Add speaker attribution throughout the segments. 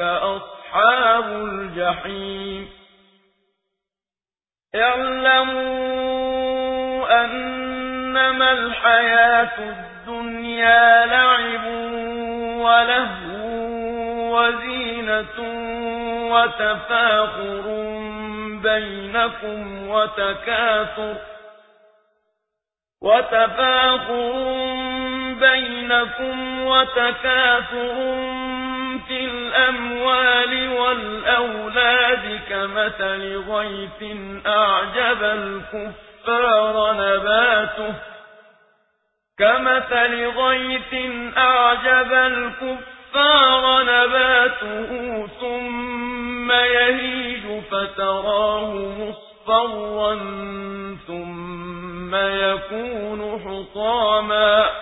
Speaker 1: أصحاب الجحيم. اعلموا أنما الحياة الدنيا لعب ولهو وزينة وتفاخر بينكم وتكاثر وتفاخر بينكم وتكاثر في الأموال والأولاد كمثل غيث أعجب الكفار نباته كمثل غيث أعجب الكفار نباته ثم يهيج فتراه مصفرا ثم يكون حطاما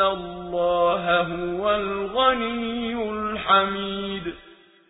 Speaker 1: الله هو الغني الحميد